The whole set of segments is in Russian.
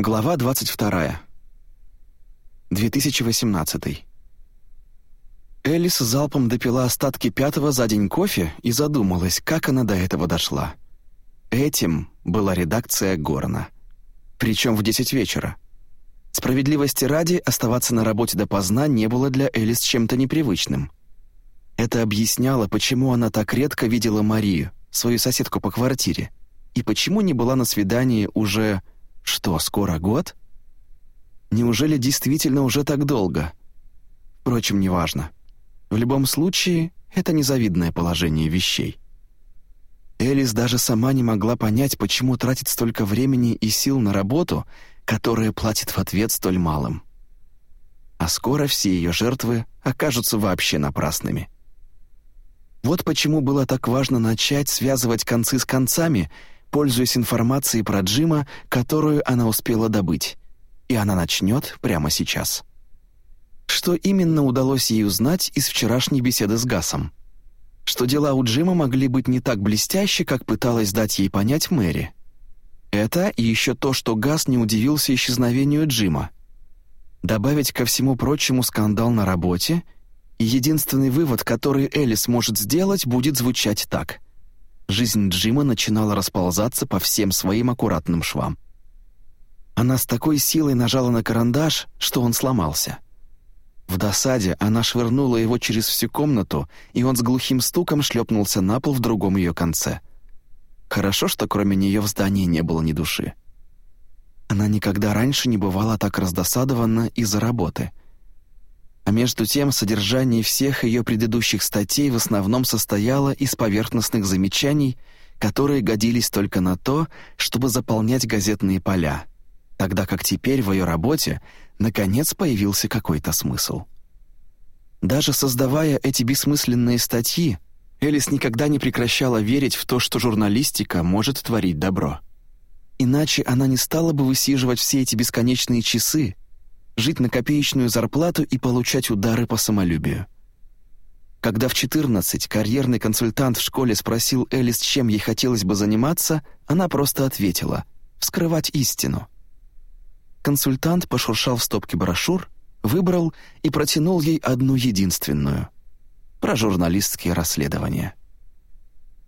Глава 22. 2018. Элис залпом допила остатки пятого за день кофе и задумалась, как она до этого дошла. Этим была редакция Горна. Причем в 10 вечера. Справедливости ради, оставаться на работе допоздна не было для Элис чем-то непривычным. Это объясняло, почему она так редко видела Марию, свою соседку по квартире, и почему не была на свидании уже... что, скоро год? Неужели действительно уже так долго? Впрочем, неважно. В любом случае, это незавидное положение вещей. Элис даже сама не могла понять, почему тратит столько времени и сил на работу, которая платит в ответ столь малым. А скоро все ее жертвы окажутся вообще напрасными. Вот почему было так важно начать связывать концы с концами, пользуясь информацией про Джима, которую она успела добыть. И она начнет прямо сейчас. Что именно удалось ей узнать из вчерашней беседы с Гасом? Что дела у Джима могли быть не так блестящи, как пыталась дать ей понять Мэри. Это и еще то, что Гас не удивился исчезновению Джима. Добавить ко всему прочему скандал на работе, и единственный вывод, который Элис может сделать, будет звучать так. Жизнь Джима начинала расползаться по всем своим аккуратным швам. Она с такой силой нажала на карандаш, что он сломался — в досаде она швырнула его через всю комнату, и он с глухим стуком шлепнулся на пол в другом ее конце. Хорошо, что кроме нее в здании не было ни души. Она никогда раньше не бывала так раздосадована из-за работы. А между тем, содержание всех ее предыдущих статей в основном состояло из поверхностных замечаний, которые годились только на то, чтобы заполнять газетные поля, тогда как теперь в ее работе наконец появился какой-то смысл. Даже создавая эти бессмысленные статьи, Элис никогда не прекращала верить в то, что журналистика может творить добро. Иначе она не стала бы высиживать все эти бесконечные часы, жить на копеечную зарплату и получать удары по самолюбию. Когда в 14 карьерный консультант в школе спросил Элис, чем ей хотелось бы заниматься, она просто ответила «вскрывать истину». Консультант пошуршал в стопке брошюр, выбрал и протянул ей одну единственную — про журналистские расследования.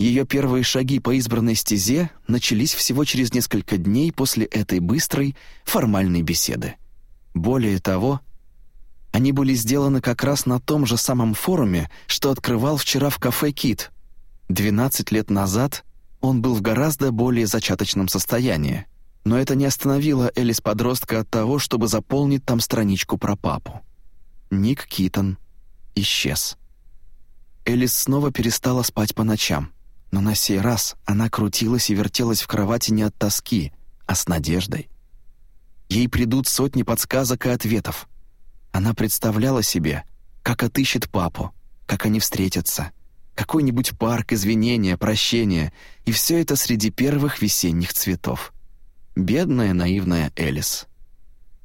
Ее первые шаги по избранной стезе начались всего через несколько дней после этой быстрой, формальной беседы. Более того, они были сделаны как раз на том же самом форуме, что открывал вчера в кафе «Кит». 12 лет назад он был в гораздо более зачаточном состоянии — но это не остановило Элис-подростка от того, чтобы заполнить там страничку про папу. Ник Китон исчез. Элис снова перестала спать по ночам, но на сей раз она крутилась и вертелась в кровати не от тоски, а с надеждой. Ей придут сотни подсказок и ответов. Она представляла себе, как отыщет папу, как они встретятся, какой-нибудь парк, извинения, прощения, и все это среди первых весенних цветов. Бедная наивная Элис.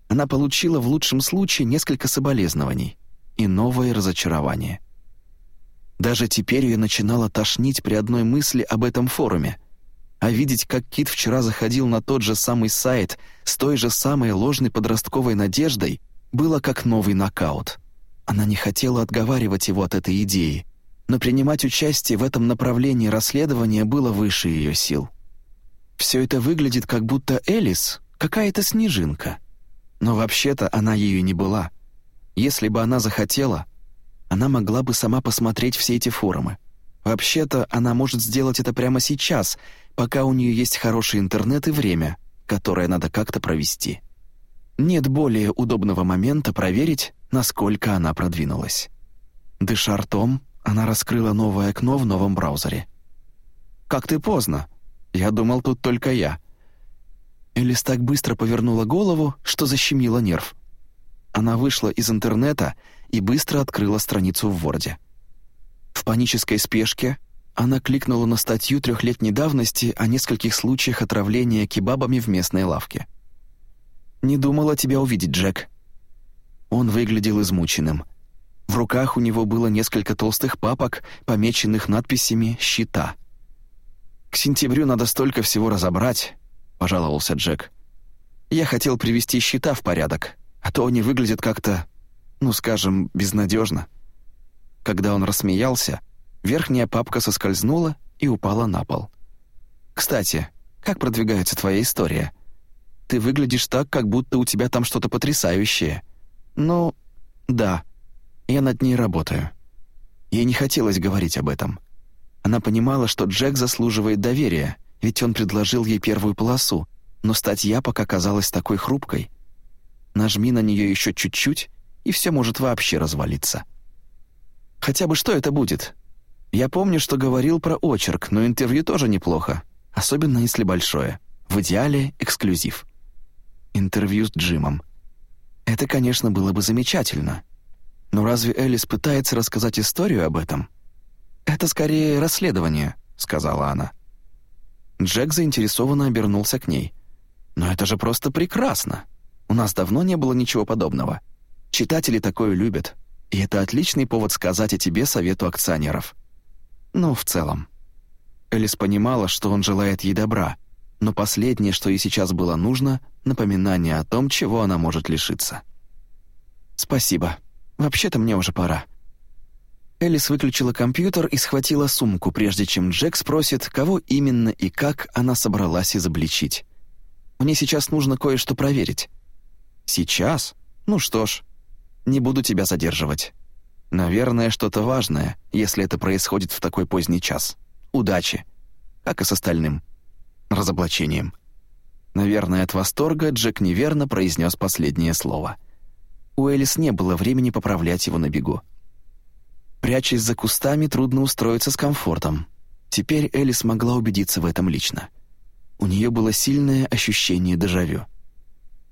Она получила в лучшем случае несколько соболезнований и новое разочарование. Даже теперь ее начинало тошнить при одной мысли об этом форуме. А видеть, как Кит вчера заходил на тот же самый сайт с той же самой ложной подростковой надеждой, было как новый нокаут. Она не хотела отговаривать его от этой идеи, но принимать участие в этом направлении расследования было выше ее сил. Все это выглядит, как будто Элис — какая-то снежинка. Но вообще-то она ею не была. Если бы она захотела, она могла бы сама посмотреть все эти форумы. Вообще-то она может сделать это прямо сейчас, пока у нее есть хороший интернет и время, которое надо как-то провести. Нет более удобного момента проверить, насколько она продвинулась. Дыша ртом, она раскрыла новое окно в новом браузере. «Как ты поздно!» Я думал, тут только я». Элис так быстро повернула голову, что защемила нерв. Она вышла из интернета и быстро открыла страницу в Ворде. В панической спешке она кликнула на статью трехлетней давности о нескольких случаях отравления кебабами в местной лавке. «Не думала тебя увидеть, Джек». Он выглядел измученным. В руках у него было несколько толстых папок, помеченных надписями «Щита». «К сентябрю надо столько всего разобрать», — пожаловался Джек. Я хотел привести счета в порядок, а то они выглядят как-то, ну, скажем, безнадежно. Когда он рассмеялся, верхняя папка соскользнула и упала на пол. «Кстати, как продвигается твоя история? Ты выглядишь так, как будто у тебя там что-то потрясающее». «Ну, да, я над ней работаю». Ей не хотелось говорить об этом. Она понимала, что Джек заслуживает доверия, ведь он предложил ей первую полосу, но статья пока казалась такой хрупкой. Нажми на нее еще чуть-чуть, и все может вообще развалиться. Хотя бы что это будет? Я помню, что говорил про очерк, но интервью тоже неплохо, особенно если большое. В идеале эксклюзив. Интервью с Джимом. Это, конечно, было бы замечательно. Но разве Элис пытается рассказать историю об этом? «Это скорее расследование», — сказала она. Джек заинтересованно обернулся к ней. «Но это же просто прекрасно! У нас давно не было ничего подобного. Читатели такое любят, и это отличный повод сказать о тебе совету акционеров. Ну, в целом». Элис понимала, что он желает ей добра, но последнее, что ей сейчас было нужно, напоминание о том, чего она может лишиться. «Спасибо. Вообще-то мне уже пора». Элис выключила компьютер и схватила сумку, прежде чем Джек спросит, кого именно и как она собралась изобличить. «Мне сейчас нужно кое-что проверить». «Сейчас? Ну что ж, не буду тебя задерживать. Наверное, что-то важное, если это происходит в такой поздний час. Удачи. Как и с остальным. Разоблачением». Наверное, от восторга Джек неверно произнес последнее слово. У Элис не было времени поправлять его на бегу. Прячась за кустами, трудно устроиться с комфортом. Теперь Элис могла убедиться в этом лично. У нее было сильное ощущение дежавю.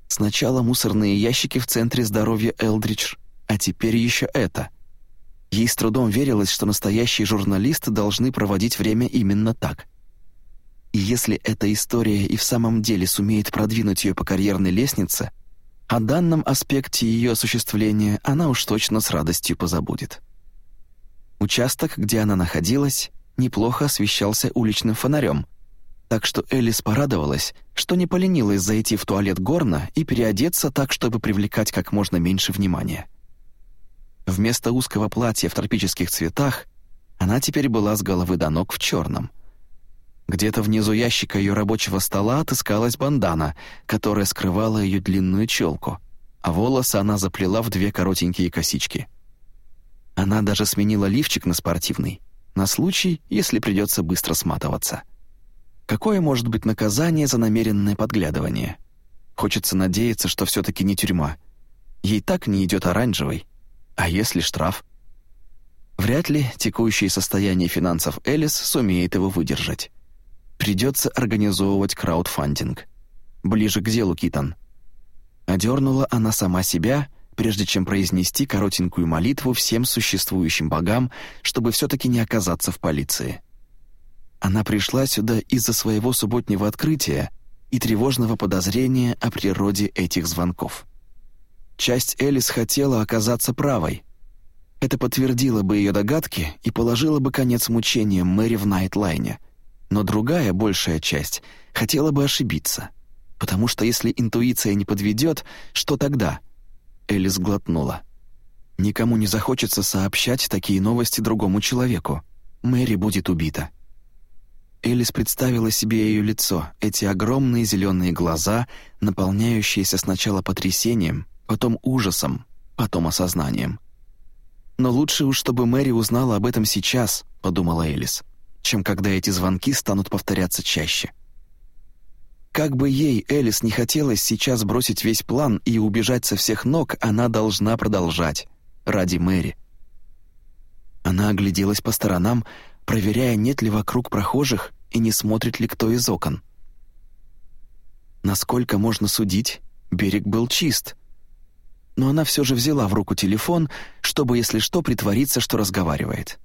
Сначала мусорные ящики в центре здоровья Элдридж, а теперь еще это. Ей с трудом верилось, что настоящие журналисты должны проводить время именно так. И если эта история и в самом деле сумеет продвинуть ее по карьерной лестнице, о данном аспекте ее осуществления она уж точно с радостью позабудет. Участок, где она находилась, неплохо освещался уличным фонарем, так что Элис порадовалась, что не поленилась зайти в туалет Горна и переодеться так, чтобы привлекать как можно меньше внимания. Вместо узкого платья в тропических цветах она теперь была с головы до ног в черном. Где-то внизу ящика ее рабочего стола отыскалась бандана, которая скрывала ее длинную челку, а волосы она заплела в две коротенькие косички — она даже сменила лифчик на спортивный, на случай, если придется быстро сматываться. Какое может быть наказание за намеренное подглядывание? Хочется надеяться, что все-таки не тюрьма. Ей так не идет оранжевый. А если штраф? Вряд ли текущее состояние финансов Элис сумеет его выдержать. Придется организовывать краудфандинг. Ближе к делу, Китон. Одернула она сама себя — прежде чем произнести коротенькую молитву всем существующим богам, чтобы все-таки не оказаться в полиции. Она пришла сюда из-за своего субботнего открытия и тревожного подозрения о природе этих звонков. Часть Элис хотела оказаться правой. Это подтвердило бы ее догадки и положило бы конец мучениям Мэри в Найтлайне. Но другая, большая часть, хотела бы ошибиться. Потому что если интуиция не подведет, что тогда — Элис глотнула. «Никому не захочется сообщать такие новости другому человеку. Мэри будет убита». Элис представила себе ее лицо, эти огромные зеленые глаза, наполняющиеся сначала потрясением, потом ужасом, потом осознанием. «Но лучше уж, чтобы Мэри узнала об этом сейчас», — подумала Элис, «чем когда эти звонки станут повторяться чаще». Как бы ей, Элис, не хотелось сейчас бросить весь план и убежать со всех ног, она должна продолжать. Ради Мэри. Она огляделась по сторонам, проверяя, нет ли вокруг прохожих и не смотрит ли кто из окон. Насколько можно судить, берег был чист. Но она все же взяла в руку телефон, чтобы, если что, притвориться, что разговаривает.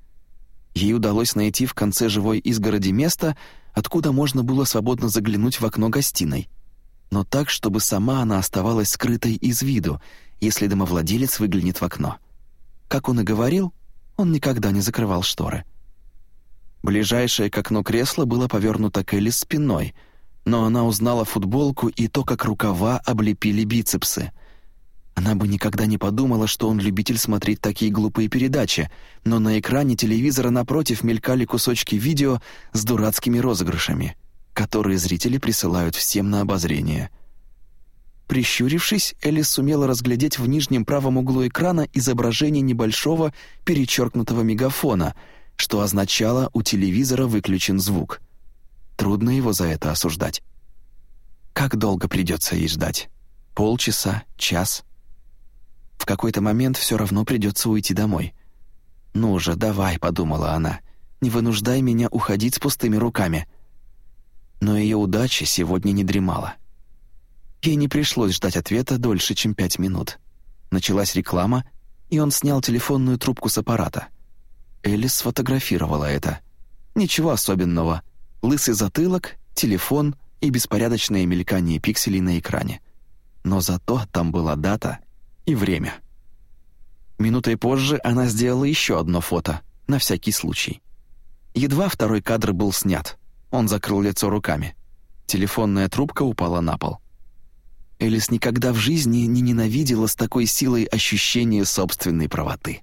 Ей удалось найти в конце живой изгороди место, откуда можно было свободно заглянуть в окно гостиной, но так, чтобы сама она оставалась скрытой из виду, если домовладелец выглянет в окно. Как он и говорил, он никогда не закрывал шторы. Ближайшее к окну кресло было повернуто к Элли спиной, но она узнала футболку и то, как рукава облепили бицепсы. Она бы никогда не подумала, что он любитель смотреть такие глупые передачи, но на экране телевизора напротив мелькали кусочки видео с дурацкими розыгрышами, которые зрители присылают всем на обозрение. Прищурившись, Элис сумела разглядеть в нижнем правом углу экрана изображение небольшого перечеркнутого мегафона, что означало «у телевизора выключен звук». Трудно его за это осуждать. Как долго придется ей ждать? Полчаса? Час? В какой-то момент все равно придется уйти домой. «Ну же, давай», — подумала она, — «не вынуждай меня уходить с пустыми руками». Но ее удача сегодня не дремала. Ей не пришлось ждать ответа дольше, чем пять минут. Началась реклама, и он снял телефонную трубку с аппарата. Элис сфотографировала это. Ничего особенного. Лысый затылок, телефон и беспорядочное мелькание пикселей на экране. Но зато там была дата и время. Минутой позже она сделала еще одно фото, на всякий случай. Едва второй кадр был снят, он закрыл лицо руками. Телефонная трубка упала на пол. Элис никогда в жизни не ненавидела с такой силой ощущение собственной правоты.